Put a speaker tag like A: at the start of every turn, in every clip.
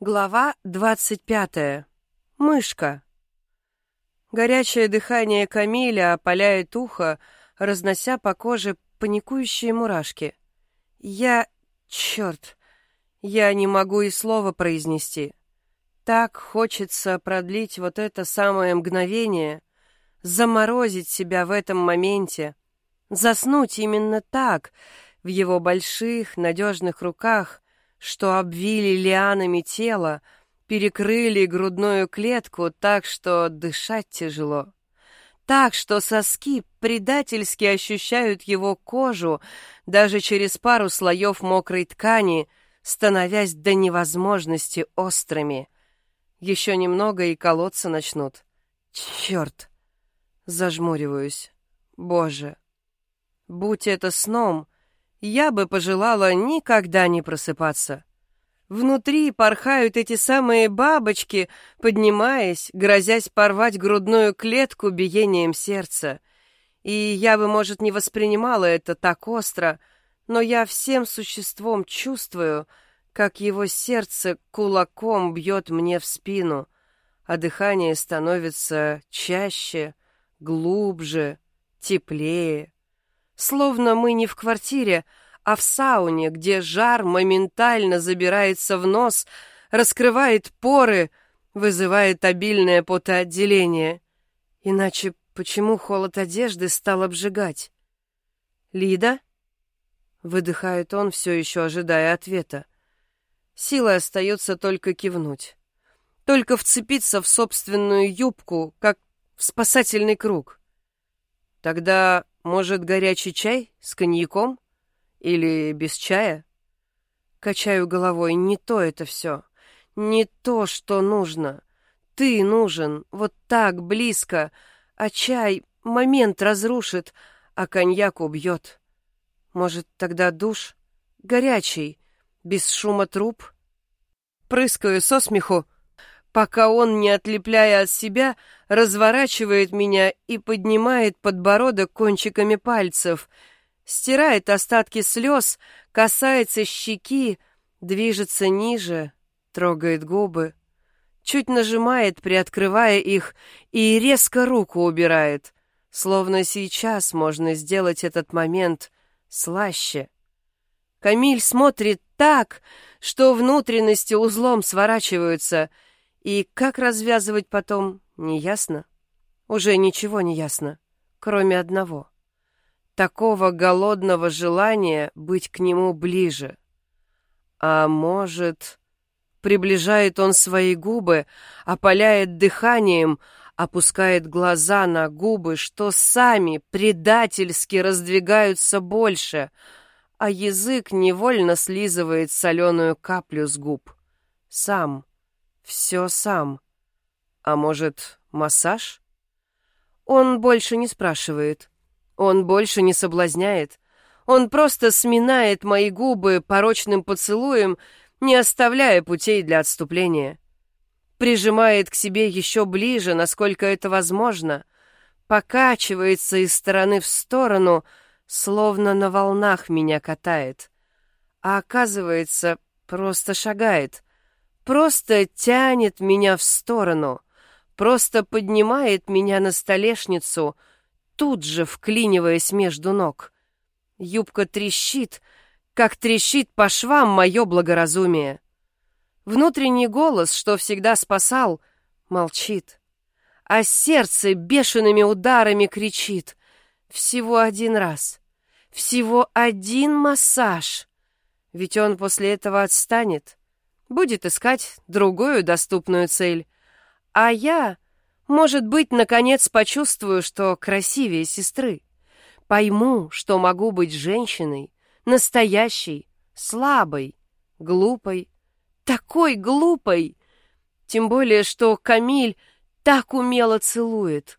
A: Глава двадцать пятая. Мышка. Горячее дыхание Камиля опаляет ухо, разнося по коже паникующие мурашки. Я... Черт! Я не могу и слова произнести. Так хочется продлить вот это самое мгновение, заморозить себя в этом моменте, заснуть именно так, в его больших, надежных руках — что обвили лианами тело, перекрыли грудную клетку так, что дышать тяжело. Так, что соски предательски ощущают его кожу даже через пару слоев мокрой ткани, становясь до невозможности острыми. Еще немного и колоться начнут. Черт! Зажмуриваюсь. Боже! Будь это сном, я бы пожелала никогда не просыпаться. Внутри порхают эти самые бабочки, поднимаясь, грозясь порвать грудную клетку биением сердца. И я бы, может, не воспринимала это так остро, но я всем существом чувствую, как его сердце кулаком бьет мне в спину, а дыхание становится чаще, глубже, теплее. Словно мы не в квартире, а в сауне, где жар моментально забирается в нос, раскрывает поры, вызывает обильное потоотделение. Иначе почему холод одежды стал обжигать? «Лида?» — выдыхает он, все еще ожидая ответа. Силой остается только кивнуть. Только вцепиться в собственную юбку, как в спасательный круг. Тогда, может, горячий чай с коньяком? Или без чая? Качаю головой, не то это все. Не то, что нужно. Ты нужен, вот так, близко. А чай момент разрушит, а коньяк убьет. Может, тогда душ? Горячий, без шума труб? Прыскаю со смеху, пока он, не отлепляя от себя, разворачивает меня и поднимает подбородок кончиками пальцев — стирает остатки слез, касается щеки, движется ниже, трогает губы, чуть нажимает, приоткрывая их, и резко руку убирает, словно сейчас можно сделать этот момент слаще. Камиль смотрит так, что внутренности узлом сворачиваются, и как развязывать потом, неясно. Уже ничего не ясно, кроме одного — такого голодного желания быть к нему ближе. А может, приближает он свои губы, опаляет дыханием, опускает глаза на губы, что сами предательски раздвигаются больше, а язык невольно слизывает соленую каплю с губ. Сам, все сам. А может, массаж? Он больше не спрашивает. Он больше не соблазняет. Он просто сминает мои губы порочным поцелуем, не оставляя путей для отступления. Прижимает к себе еще ближе, насколько это возможно, покачивается из стороны в сторону, словно на волнах меня катает. А оказывается, просто шагает, просто тянет меня в сторону, просто поднимает меня на столешницу — тут же вклиниваясь между ног. Юбка трещит, как трещит по швам мое благоразумие. Внутренний голос, что всегда спасал, молчит. А сердце бешеными ударами кричит. Всего один раз. Всего один массаж. Ведь он после этого отстанет. Будет искать другую доступную цель. А я может быть, наконец почувствую, что красивее сестры. Пойму, что могу быть женщиной, настоящей, слабой, глупой, такой глупой. Тем более, что Камиль так умело целует,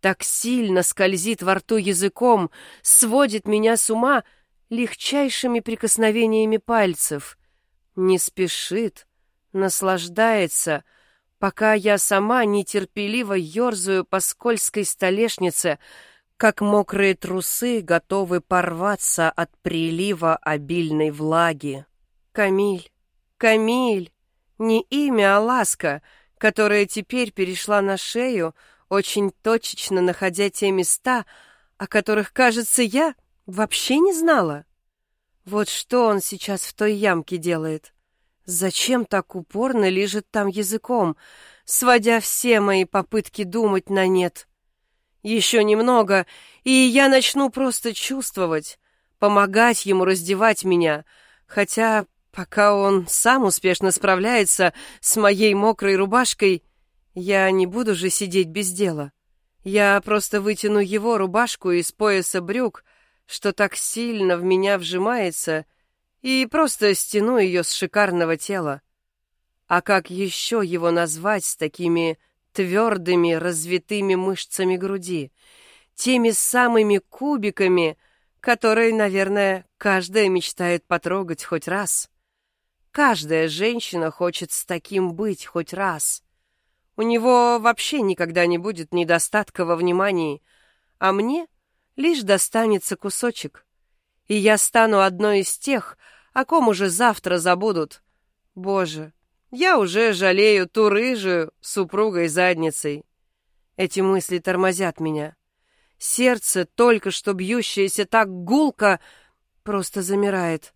A: так сильно скользит во рту языком, сводит меня с ума легчайшими прикосновениями пальцев. Не спешит, наслаждается, пока я сама нетерпеливо ерзаю по скользкой столешнице, как мокрые трусы готовы порваться от прилива обильной влаги. «Камиль! Камиль! Не имя, а ласка, которая теперь перешла на шею, очень точечно находя те места, о которых, кажется, я вообще не знала. Вот что он сейчас в той ямке делает. Зачем так упорно лежит там языком, сводя все мои попытки думать на нет? Еще немного, и я начну просто чувствовать, помогать ему раздевать меня, хотя пока он сам успешно справляется с моей мокрой рубашкой, я не буду же сидеть без дела. Я просто вытяну его рубашку из пояса брюк, что так сильно в меня вжимается, и просто стяну ее с шикарного тела. А как еще его назвать с такими твердыми развитыми мышцами груди, теми самыми кубиками, которые, наверное, каждая мечтает потрогать хоть раз. Каждая женщина хочет с таким быть хоть раз. У него вообще никогда не будет недостатка во внимании, а мне лишь достанется кусочек. И я стану одной из тех, о ком уже завтра забудут. Боже, я уже жалею ту рыжую супругой задницей. Эти мысли тормозят меня. Сердце, только что бьющееся так гулко, просто замирает.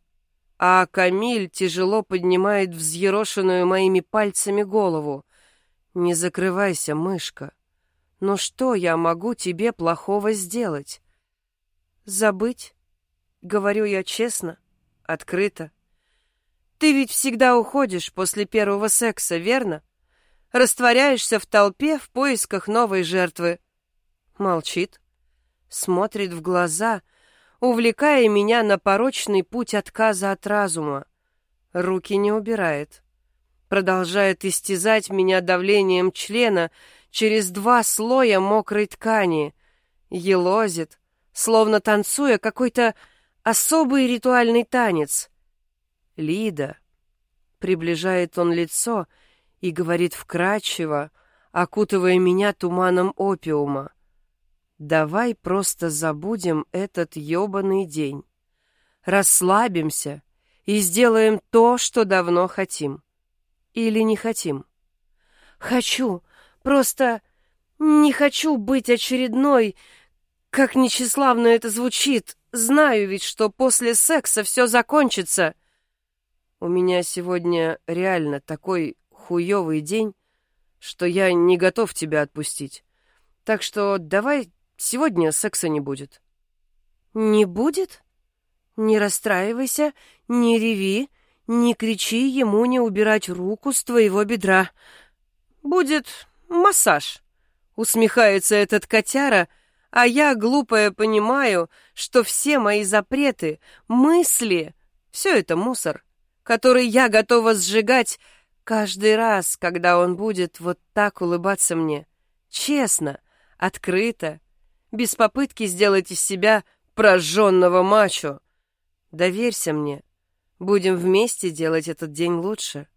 A: А Камиль тяжело поднимает взъерошенную моими пальцами голову. «Не закрывайся, мышка. Но что я могу тебе плохого сделать?» «Забыть?» — говорю я честно, открыто. Ты ведь всегда уходишь после первого секса, верно? Растворяешься в толпе в поисках новой жертвы. Молчит, смотрит в глаза, увлекая меня на порочный путь отказа от разума. Руки не убирает. Продолжает истязать меня давлением члена через два слоя мокрой ткани. Елозит, словно танцуя какой-то особый ритуальный танец — Лида. Приближает он лицо и говорит вкрадчиво, окутывая меня туманом опиума. Давай просто забудем этот ёбаный день. Расслабимся и сделаем то, что давно хотим. Или не хотим. Хочу, просто не хочу быть очередной, как нечиславно это звучит. Знаю ведь, что после секса все закончится. У меня сегодня реально такой хуёвый день, что я не готов тебя отпустить. Так что давай сегодня секса не будет. Не будет? Не расстраивайся, не реви, не кричи ему не убирать руку с твоего бедра. Будет массаж. Усмехается этот котяра, а я, глупая, понимаю, что все мои запреты, мысли — все это мусор который я готова сжигать каждый раз, когда он будет вот так улыбаться мне. Честно, открыто, без попытки сделать из себя прожженного мачо. Доверься мне, будем вместе делать этот день лучше.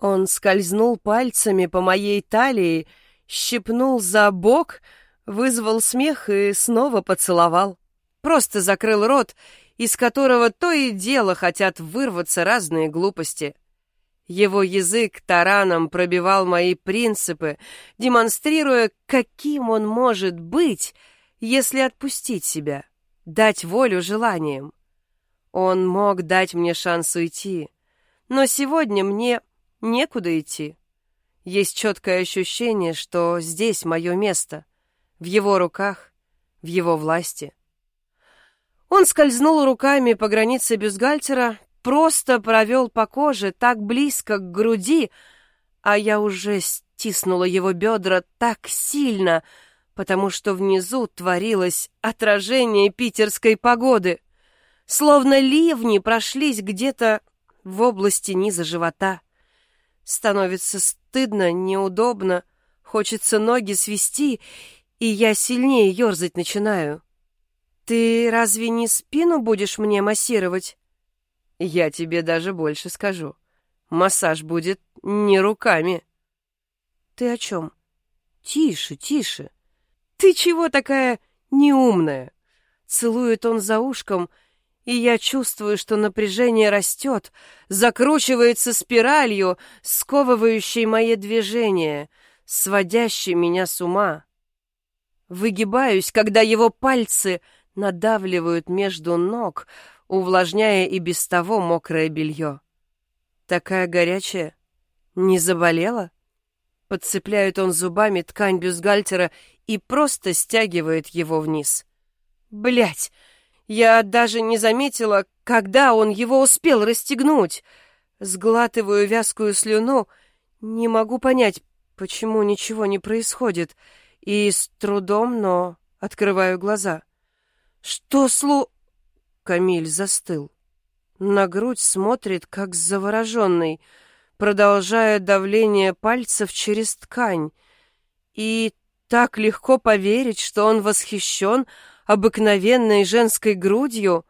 A: Он скользнул пальцами по моей талии, щипнул за бок, вызвал смех и снова поцеловал. Просто закрыл рот из которого то и дело хотят вырваться разные глупости. Его язык тараном пробивал мои принципы, демонстрируя, каким он может быть, если отпустить себя, дать волю желаниям. Он мог дать мне шанс уйти, но сегодня мне некуда идти. Есть четкое ощущение, что здесь мое место, в его руках, в его власти. Он скользнул руками по границе бюстгальтера, просто провел по коже так близко к груди, а я уже стиснула его бедра так сильно, потому что внизу творилось отражение питерской погоды. Словно ливни прошлись где-то в области низа живота. Становится стыдно, неудобно, хочется ноги свести, и я сильнее ерзать начинаю. «Ты разве не спину будешь мне массировать?» «Я тебе даже больше скажу. Массаж будет не руками». «Ты о чем?» «Тише, тише. Ты чего такая неумная?» Целует он за ушком, и я чувствую, что напряжение растет, закручивается спиралью, сковывающей мои движения, сводящей меня с ума. Выгибаюсь, когда его пальцы надавливают между ног, увлажняя и без того мокрое белье. Такая горячая. Не заболела? Подцепляет он зубами ткань бюстгальтера и просто стягивает его вниз. Блять! Я даже не заметила, когда он его успел расстегнуть. Сглатываю вязкую слюну, не могу понять, почему ничего не происходит, и с трудом, но открываю глаза. Что слу... Камиль застыл. На грудь смотрит, как завороженный, продолжая давление пальцев через ткань. И так легко поверить, что он восхищен обыкновенной женской грудью,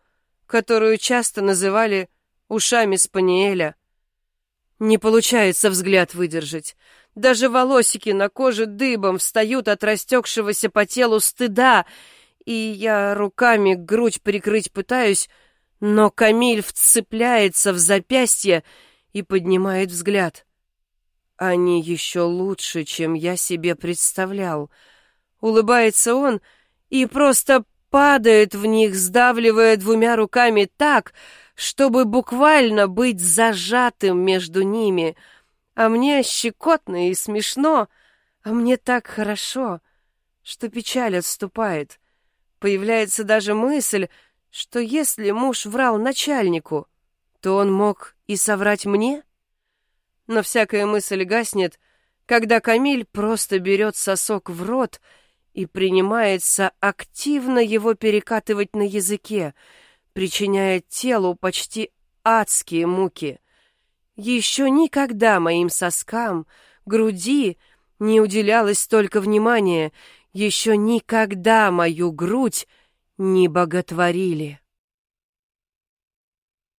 A: которую часто называли ушами спаниеля. Не получается взгляд выдержать. Даже волосики на коже дыбом встают от растекшегося по телу стыда, и я руками грудь прикрыть пытаюсь, но Камиль вцепляется в запястье и поднимает взгляд. Они еще лучше, чем я себе представлял. Улыбается он и просто падает в них, сдавливая двумя руками так, чтобы буквально быть зажатым между ними. А мне щекотно и смешно, а мне так хорошо, что печаль отступает. Появляется даже мысль, что если муж врал начальнику, то он мог и соврать мне? Но всякая мысль гаснет, когда Камиль просто берет сосок в рот — и принимается активно его перекатывать на языке, причиняя телу почти адские муки. Еще никогда моим соскам, груди не уделялось столько внимания, еще никогда мою грудь не боготворили.